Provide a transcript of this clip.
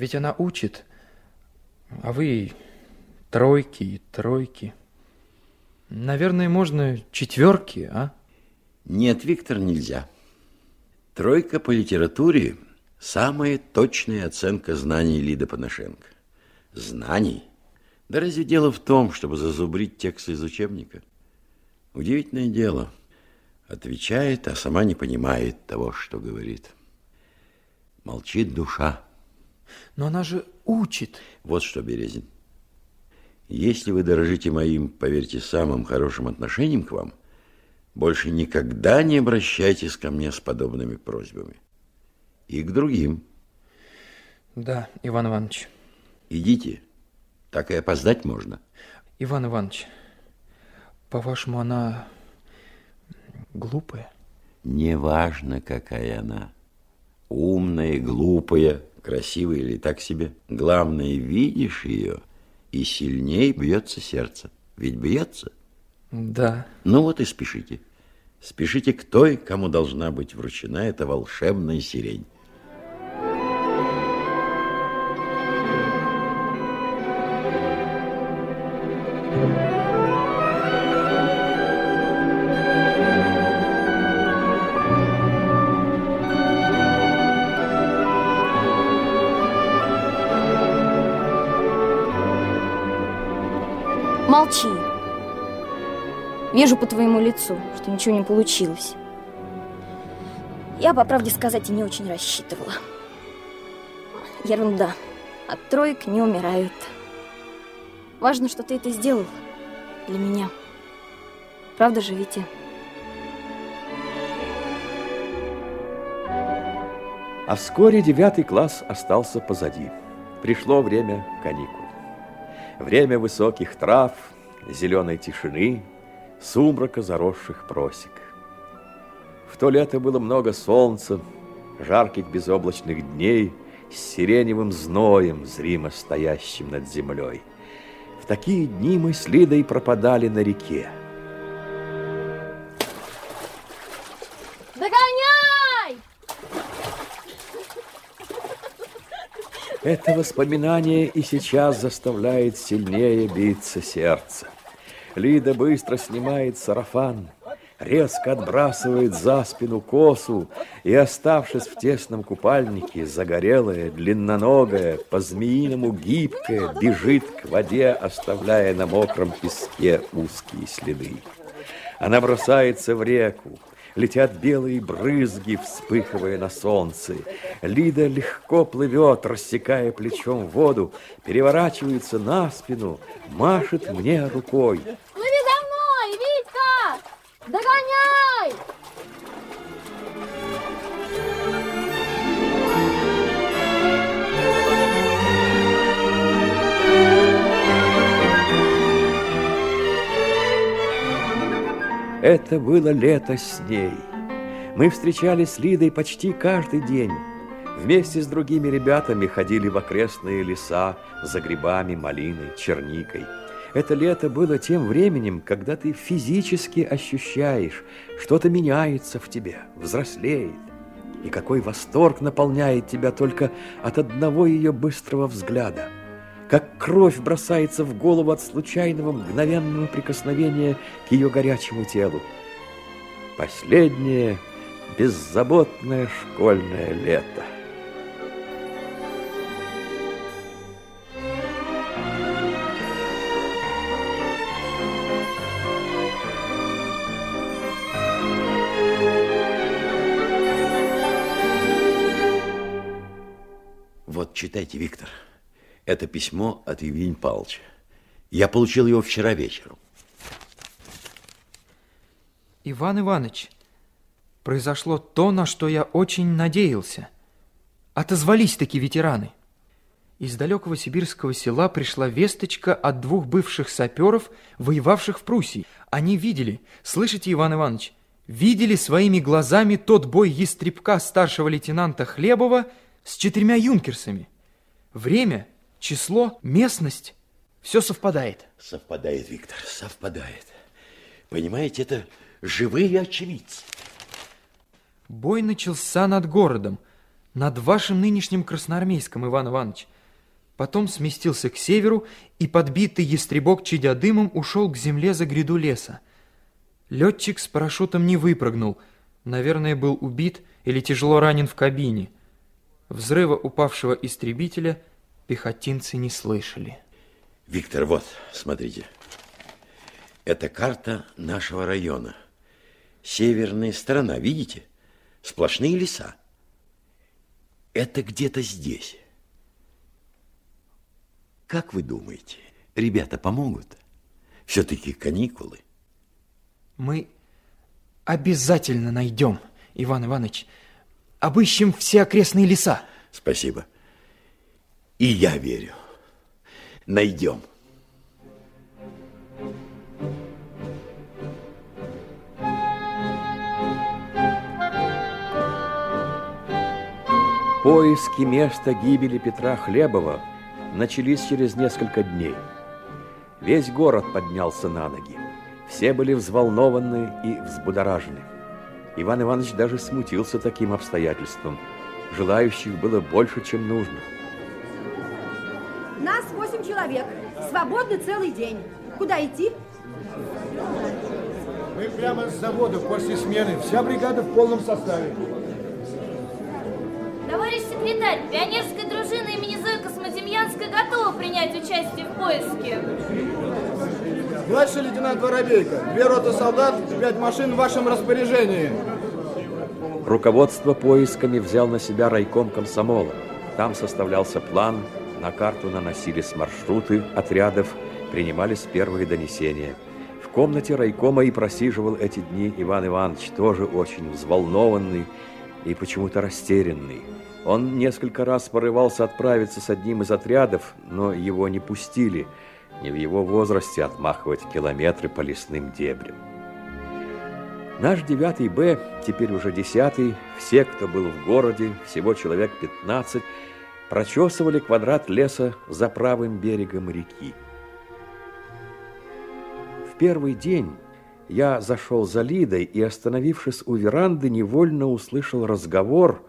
Ведь она учит, а вы тройки и тройки. Наверное, можно четверки, а? Нет, Виктор, нельзя. Тройка по литературе – самая точная оценка знаний Лиды Панашенко. Знаний? Да разве дело в том, чтобы зазубрить текст из учебника? Удивительное дело. Отвечает, а сама не понимает того, что говорит. Молчит душа. Но она же учит. Вот что, Березин. Если вы дорожите моим, поверьте, самым хорошим отношением к вам, больше никогда не обращайтесь ко мне с подобными просьбами. И к другим. Да, Иван Иванович. Идите. Так и опоздать можно. Иван Иванович, по-вашему, она глупая? Неважно, какая она. Умная, глупая, красивая или так себе. Главное, видишь ее, и сильнее бьется сердце. Ведь бьется? Да. Ну вот и спешите. Спешите к той, кому должна быть вручена эта волшебная сирень. Молчи. Вижу по твоему лицу, что ничего не получилось. Я, по правде сказать, и не очень рассчитывала. Ерунда. От троек не умирают. Важно, что ты это сделал для меня. Правда же, Витя? А вскоре девятый класс остался позади. Пришло время каникул. Время высоких трав, зеленой тишины, сумрака заросших просек. В то лето было много солнца, жарких безоблачных дней с сиреневым зноем, зримо стоящим над землей. В такие дни мы с Лидой пропадали на реке. Это воспоминание и сейчас заставляет сильнее биться сердце. Лида быстро снимает сарафан, резко отбрасывает за спину косу и, оставшись в тесном купальнике, загорелая, длинноногая, по-змеиному гибкая, бежит к воде, оставляя на мокром песке узкие следы. Она бросается в реку, Летят белые брызги, вспыхивая на солнце. Лида легко плывет, рассекая плечом воду, переворачивается на спину, машет мне рукой. Плыви за мной, Витька! Догоняй! Это было лето с ней. Мы встречались с Лидой почти каждый день. Вместе с другими ребятами ходили в окрестные леса за грибами, малиной, черникой. Это лето было тем временем, когда ты физически ощущаешь, что-то меняется в тебе, взрослеет. И какой восторг наполняет тебя только от одного ее быстрого взгляда – как кровь бросается в голову от случайного мгновенного прикосновения к ее горячему телу. Последнее беззаботное школьное лето. Вот, читайте, Виктор. Это письмо от Евгения Павловича. Я получил его вчера вечером. Иван Иванович, произошло то, на что я очень надеялся. Отозвались таки ветераны. Из далекого сибирского села пришла весточка от двух бывших саперов, воевавших в Пруссии. Они видели, слышите, Иван Иванович, видели своими глазами тот бой ястребка старшего лейтенанта Хлебова с четырьмя юнкерсами. Время – число, местность, все совпадает. Совпадает, Виктор, совпадает. Понимаете, это живые очевидцы. Бой начался над городом, над вашим нынешним Красноармейском, Иван Иванович. Потом сместился к северу и, подбитый ястребок чадя дымом, ушел к земле за гряду леса. Летчик с парашютом не выпрыгнул, наверное, был убит или тяжело ранен в кабине. Взрыва упавшего истребителя пехотинцы не слышали. Виктор, вот, смотрите. Это карта нашего района. Северная сторона, видите? Сплошные леса. Это где-то здесь. Как вы думаете, ребята помогут? Все-таки каникулы. Мы обязательно найдем, Иван Иванович. Обыщем все окрестные леса. Спасибо. И я верю. Найдем. Поиски места гибели Петра Хлебова начались через несколько дней. Весь город поднялся на ноги. Все были взволнованы и взбудоражены. Иван Иванович даже смутился таким обстоятельством. Желающих было больше, чем нужно. Восемь человек. Свободны целый день. Куда идти? Мы прямо с завода после смены. Вся бригада в полном составе. Товарищ секретарь, пионерская дружина имени Зои Космодемьянской готова принять участие в поиске. Младший лейтенант Воробейко, две роты солдат, пять машин в вашем распоряжении. Руководство поисками взял на себя райком комсомола. Там составлялся план, на карту наносились маршруты отрядов, принимались первые донесения. В комнате райкома и просиживал эти дни Иван Иванович, тоже очень взволнованный и почему-то растерянный. Он несколько раз порывался отправиться с одним из отрядов, но его не пустили. Не в его возрасте отмахивать километры по лесным дебрям. Наш девятый Б, теперь уже десятый, все, кто был в городе, всего человек 15, прочесывали квадрат леса за правым берегом реки. В первый день я зашел за Лидой и, остановившись у веранды, невольно услышал разговор,